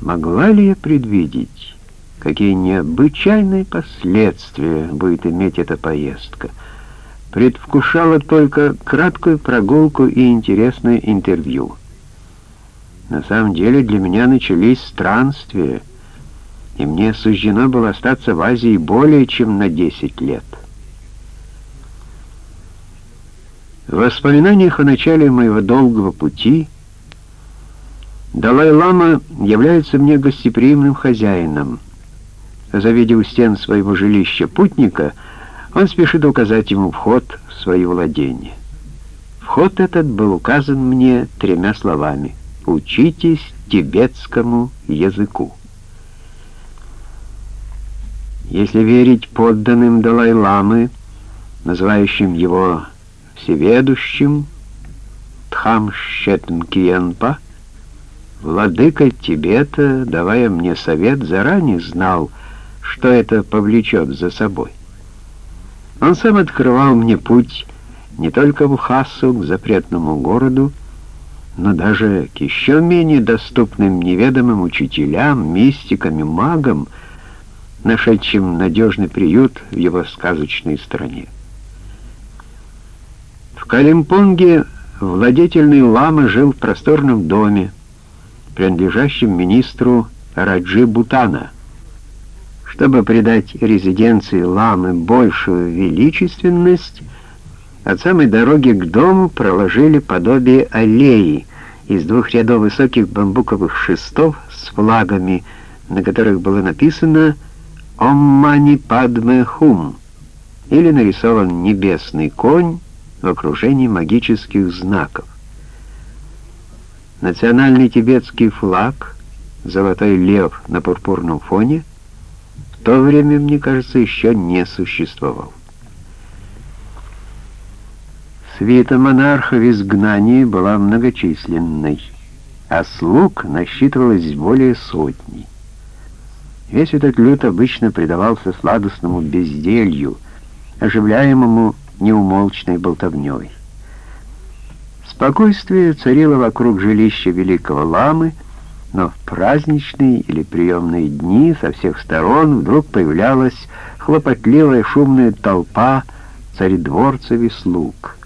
Могла ли я предвидеть, какие необычайные последствия будет иметь эта поездка? Предвкушала только краткую прогулку и интересное интервью. На самом деле для меня начались странствия, и мне суждено было остаться в Азии более чем на 10 лет. В воспоминаниях о начале моего долгого пути Далай-лама является мне гостеприимным хозяином. Завидя у стен своего жилища путника, он спешит указать ему вход в свои владения. Вход этот был указан мне тремя словами «Учитесь тибетскому языку». Если верить подданным Далай-ламы, называющим его всеведущим, Тхамщетнкиенпа, владыка Тибета, давая мне совет, заранее знал, что это повлечет за собой. Он сам открывал мне путь не только в Хасу, к запретному городу, но даже к еще менее доступным неведомым учителям, мистикам и магам, нашедшим надежный приют в его сказочной стране. В Калимпонге владетельный лама жил в просторном доме, принадлежащем министру Раджи Бутана. Чтобы придать резиденции ламы большую величественность, от самой дороги к дому проложили подобие аллеи из двух рядов высоких бамбуковых шестов с флагами, на которых было написано «Ом Мани Падме Хум» или нарисован небесный конь в окружении магических знаков. Национальный тибетский флаг, золотой лев на пурпурном фоне, в то время, мне кажется, еще не существовал. Свита монарха в изгнании была многочисленной, а слуг насчитывалось более сотни. Весь этот люд обычно предавался сладостному безделью, оживляемому неумолчной болтовней. Спокойствие царило вокруг жилища великого ламы, но в праздничные или приемные дни со всех сторон вдруг появлялась хлопотливая шумная толпа царедворцев и слуг.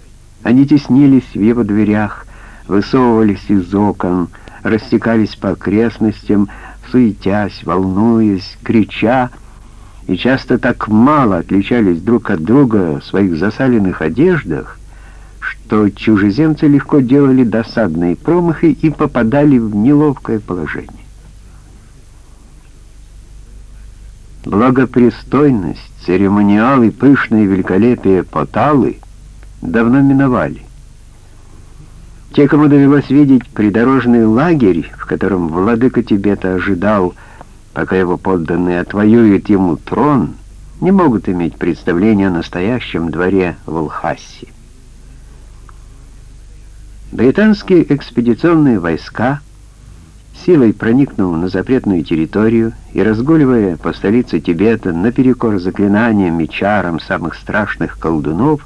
Они теснились в его дверях, высовывались из окон, растекались по окрестностям, суетясь, волнуясь, крича, и часто так мало отличались друг от друга в своих засаленных одеждах, что чужеземцы легко делали досадные промахи и попадали в неловкое положение. Благопристойность, церемониал и пышное великолепие Поталы давно миновали. Те, кому довелось видеть придорожный лагерь, в котором владыка Тибета ожидал, пока его подданные отвоюют ему трон, не могут иметь представления о настоящем дворе в Алхасе. Британские экспедиционные войска, силой проникнув на запретную территорию и разгуливая по столице Тибета наперекор заклинаниям и чарам самых страшных колдунов,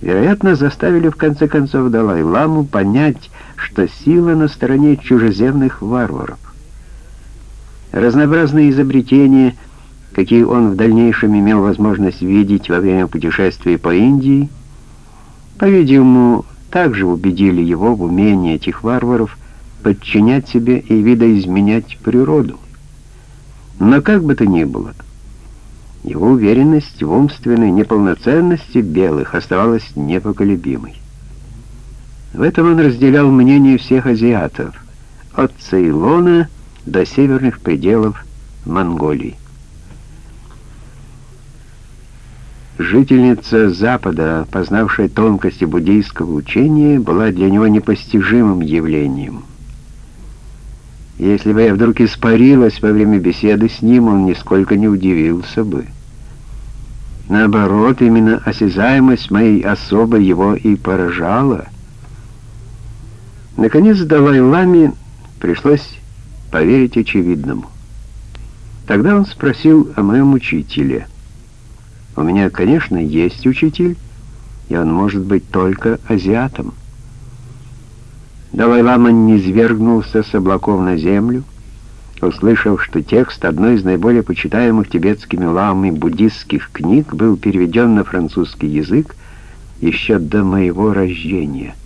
вероятно, заставили в конце концов Далай-ламу понять, что сила на стороне чужеземных варваров. Разнообразные изобретения, какие он в дальнейшем имел возможность видеть во время путешествия по Индии, по-видимому, также убедили его в умении этих варваров подчинять себе и видоизменять природу. Но как бы то ни было, его уверенность в умственной неполноценности белых оставалась непоколебимой. В этом он разделял мнение всех азиатов, от Цейлона до северных пределов Монголии. Жительница Запада, познавшая тонкости буддийского учения, была для него непостижимым явлением. Если бы я вдруг испарилась во время беседы с ним, он нисколько не удивился бы. Наоборот, именно осязаемость моей особы его и поражала. Наконец, Далай-Ламе пришлось поверить очевидному. Тогда он спросил о моем учителе — у меня, конечно, есть учитель, и он может быть только азиатом. Далай-лама низвергнулся с облаков на землю, Услышав, что текст одной из наиболее почитаемых тибетскими ламами буддистских книг был переведен на французский язык еще до моего рождения —